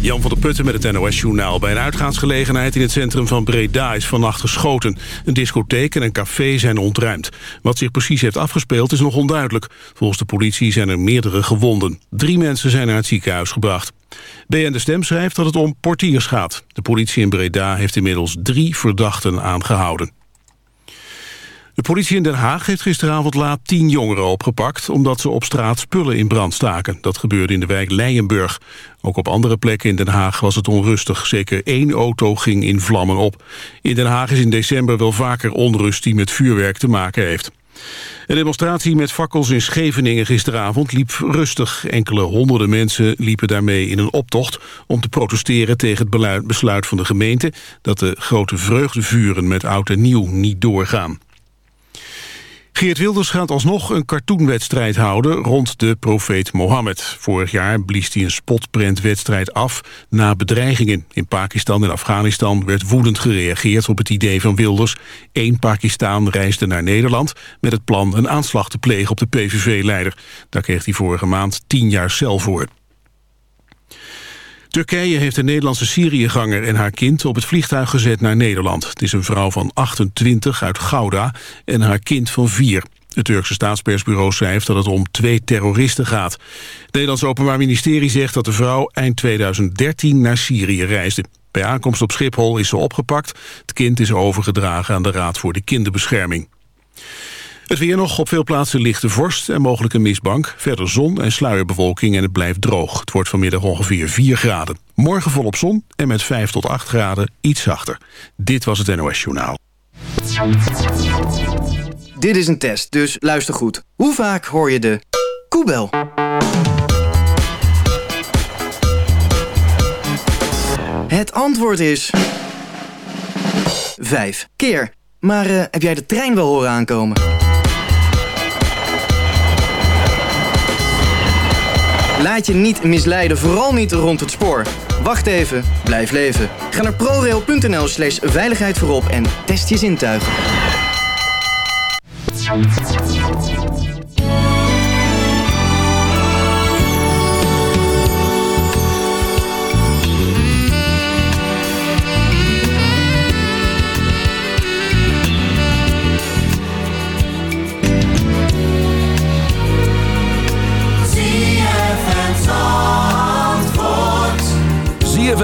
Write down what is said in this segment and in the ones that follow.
Jan van der Putten met het NOS-journaal. Bij een uitgaansgelegenheid in het centrum van Breda is vannacht geschoten. Een discotheek en een café zijn ontruimd. Wat zich precies heeft afgespeeld is nog onduidelijk. Volgens de politie zijn er meerdere gewonden. Drie mensen zijn naar het ziekenhuis gebracht. BN De Stem schrijft dat het om portiers gaat. De politie in Breda heeft inmiddels drie verdachten aangehouden. De politie in Den Haag heeft gisteravond laat tien jongeren opgepakt... omdat ze op straat spullen in brand staken. Dat gebeurde in de wijk Leijenburg. Ook op andere plekken in Den Haag was het onrustig. Zeker één auto ging in vlammen op. In Den Haag is in december wel vaker onrust die met vuurwerk te maken heeft. Een demonstratie met fakkels in Scheveningen gisteravond liep rustig. Enkele honderden mensen liepen daarmee in een optocht... om te protesteren tegen het besluit van de gemeente... dat de grote vreugdevuren met oud en nieuw niet doorgaan. Geert Wilders gaat alsnog een cartoonwedstrijd houden rond de profeet Mohammed. Vorig jaar blies hij een spotprentwedstrijd af na bedreigingen. In Pakistan en Afghanistan werd woedend gereageerd op het idee van Wilders. Eén Pakistan reisde naar Nederland met het plan een aanslag te plegen op de PVV-leider. Daar kreeg hij vorige maand tien jaar cel voor. Turkije heeft een Nederlandse Syriëganger en haar kind op het vliegtuig gezet naar Nederland. Het is een vrouw van 28 uit Gouda en haar kind van 4. Het Turkse staatspersbureau schrijft dat het om twee terroristen gaat. Het Nederlands Openbaar Ministerie zegt dat de vrouw eind 2013 naar Syrië reisde. Bij aankomst op Schiphol is ze opgepakt. Het kind is overgedragen aan de Raad voor de Kinderbescherming. Het weer nog op veel plaatsen lichte vorst en mogelijk een mistbank. Verder zon en sluierbewolking en het blijft droog. Het wordt vanmiddag ongeveer 4 graden. Morgen volop zon en met 5 tot 8 graden iets zachter. Dit was het NOS Journaal. Dit is een test, dus luister goed. Hoe vaak hoor je de koebel? Het antwoord is... 5 keer. Maar uh, heb jij de trein wel horen aankomen? Laat je niet misleiden, vooral niet rond het spoor. Wacht even, blijf leven. Ga naar prorail.nl slash veiligheid voorop en test je zintuigen.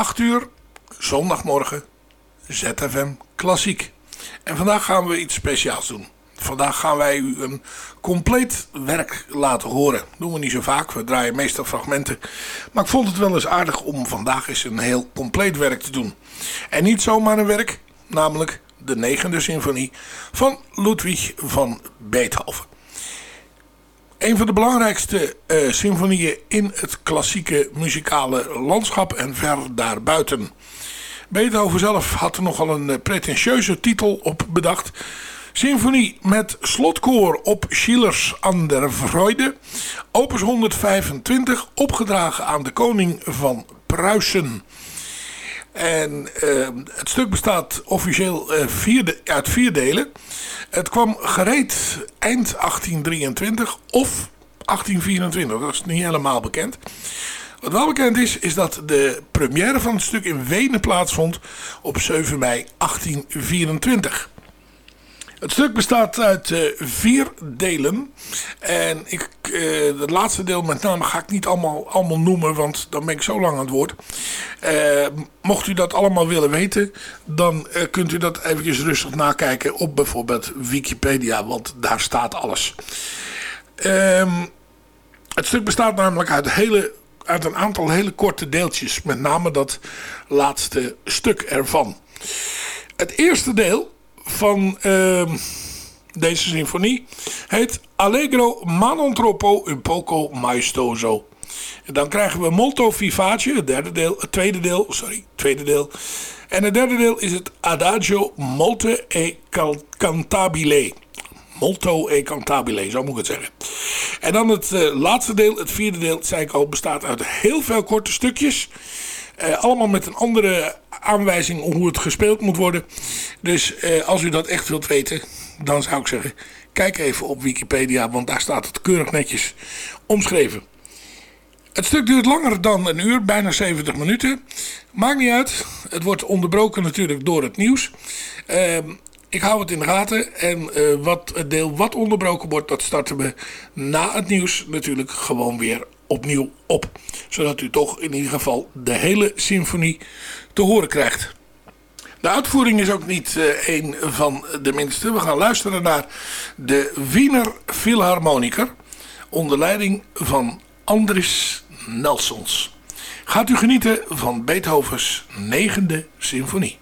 8 uur, zondagmorgen, ZFM Klassiek. En vandaag gaan we iets speciaals doen. Vandaag gaan wij u een compleet werk laten horen. Doen we niet zo vaak, we draaien meestal fragmenten. Maar ik vond het wel eens aardig om vandaag eens een heel compleet werk te doen. En niet zomaar een werk, namelijk de negende symfonie van Ludwig van Beethoven. Een van de belangrijkste uh, symfonieën in het klassieke muzikale landschap en ver daarbuiten. Beethoven zelf had er nogal een uh, pretentieuze titel op bedacht. Symfonie met slotkoor op Schillers an der Freude. Opus 125, opgedragen aan de koning van Pruisen. En uh, het stuk bestaat officieel uit vier delen. Het kwam gereed eind 1823 of 1824. Dat is niet helemaal bekend. Wat wel bekend is, is dat de première van het stuk in Wenen plaatsvond op 7 mei 1824. Het stuk bestaat uit uh, vier delen. En ik, uh, het laatste deel met name ga ik niet allemaal, allemaal noemen, want dan ben ik zo lang aan het woord. Uh, mocht u dat allemaal willen weten, dan kunt u dat eventjes rustig nakijken op bijvoorbeeld Wikipedia, want daar staat alles. Ehm, het stuk bestaat namelijk uit, hele, uit een aantal hele korte deeltjes, met name dat laatste stuk ervan. Het eerste deel van uh, Deze symfonie heet Allegro ma non troppo un poco maestoso. En dan krijgen we Molto Vivace, het derde deel, het tweede deel, sorry, tweede deel. En het derde deel is het Adagio molto e cantabile. Molto e cantabile, zo moet ik het zeggen. En dan het uh, laatste deel, het vierde deel, zei ik al, bestaat uit heel veel korte stukjes. Uh, allemaal met een andere aanwijzing hoe het gespeeld moet worden. Dus uh, als u dat echt wilt weten, dan zou ik zeggen, kijk even op Wikipedia, want daar staat het keurig netjes omschreven. Het stuk duurt langer dan een uur, bijna 70 minuten. Maakt niet uit. Het wordt onderbroken natuurlijk door het nieuws. Uh, ik hou het in de gaten. En uh, wat, het deel wat onderbroken wordt, dat starten we na het nieuws natuurlijk gewoon weer opnieuw op. Zodat u toch in ieder geval de hele symfonie te horen krijgt. De uitvoering is ook niet uh, een van de minste. We gaan luisteren naar de Wiener Philharmoniker. Onder leiding van Andris Nelsons. Gaat u genieten van Beethovens negende symfonie.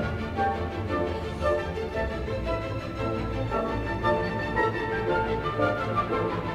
Thank you.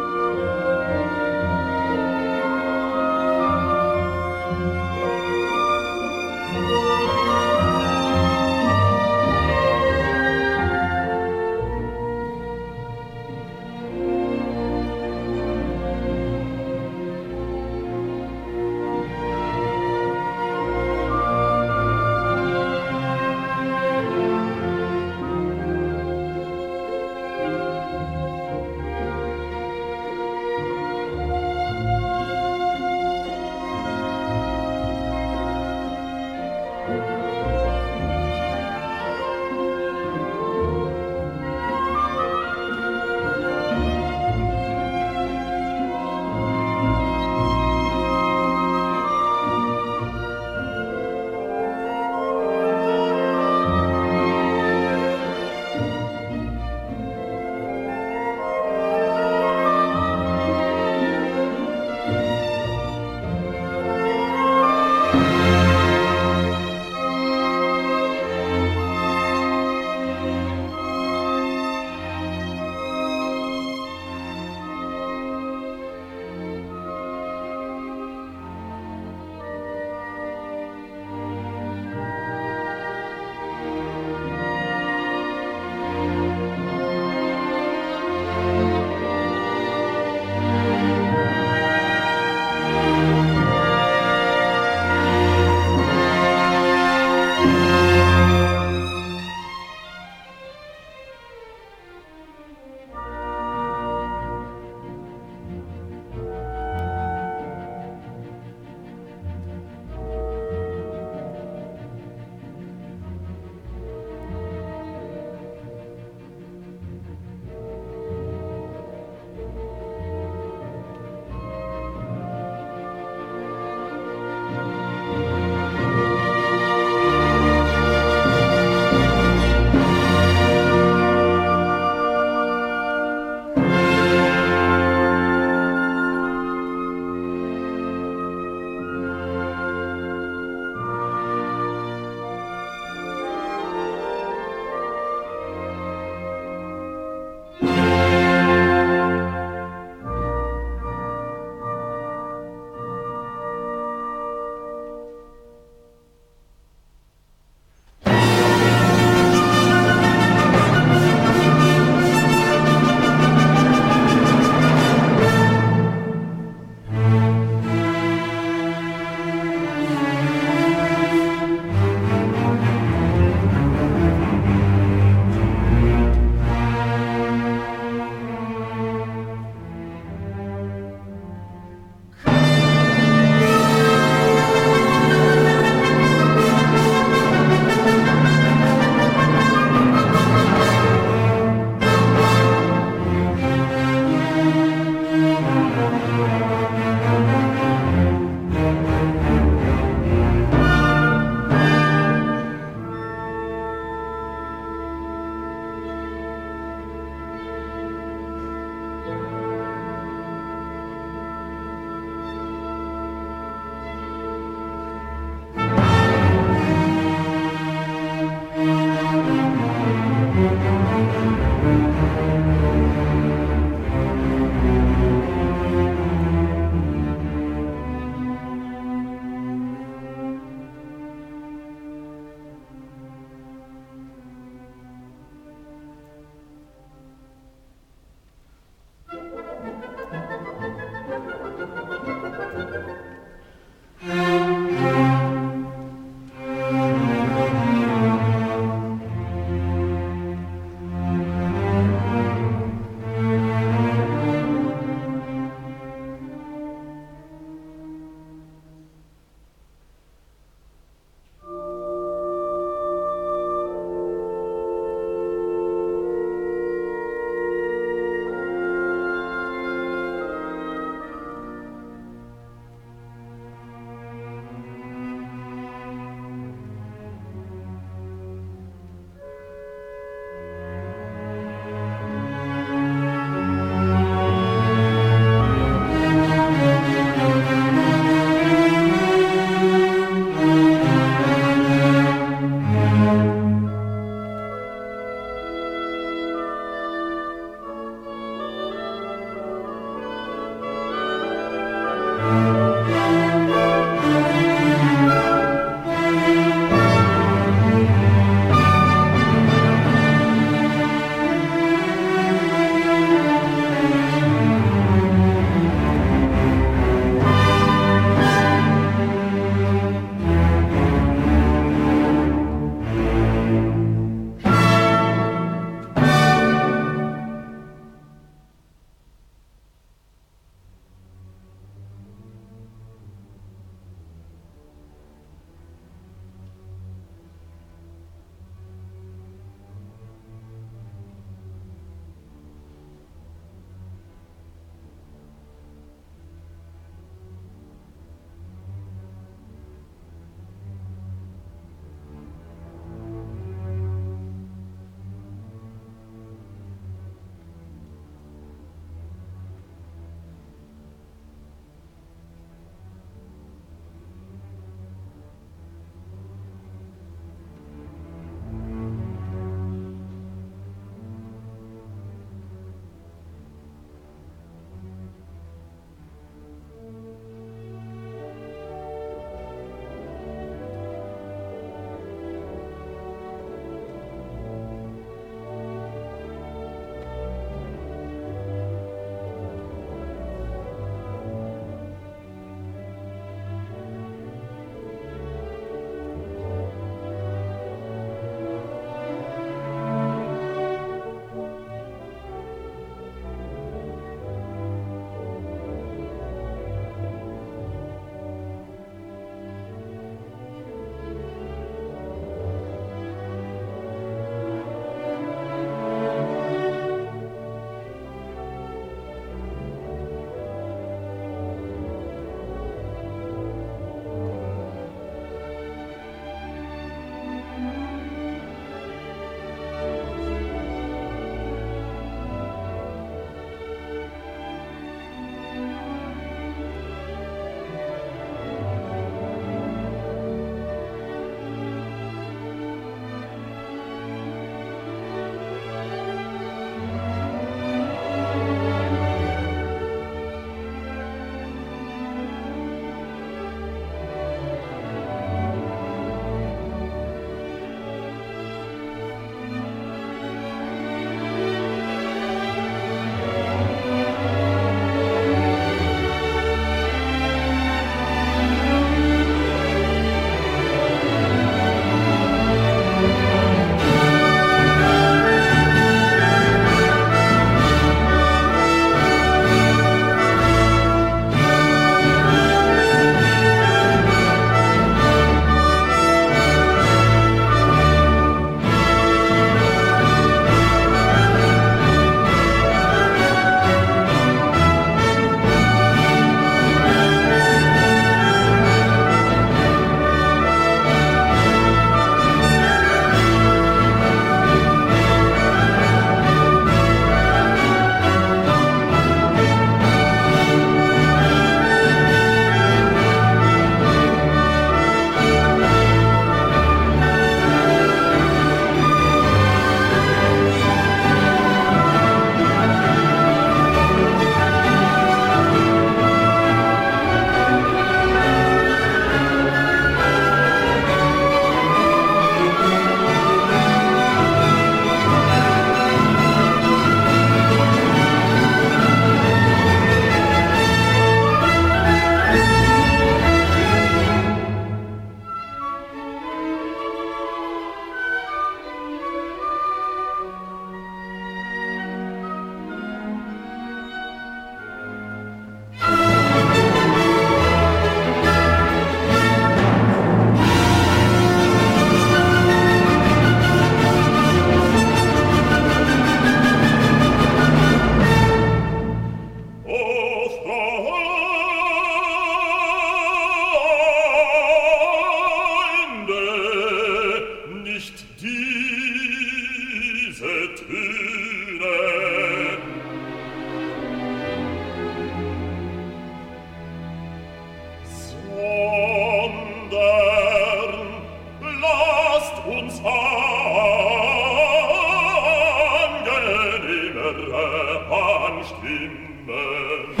stimmen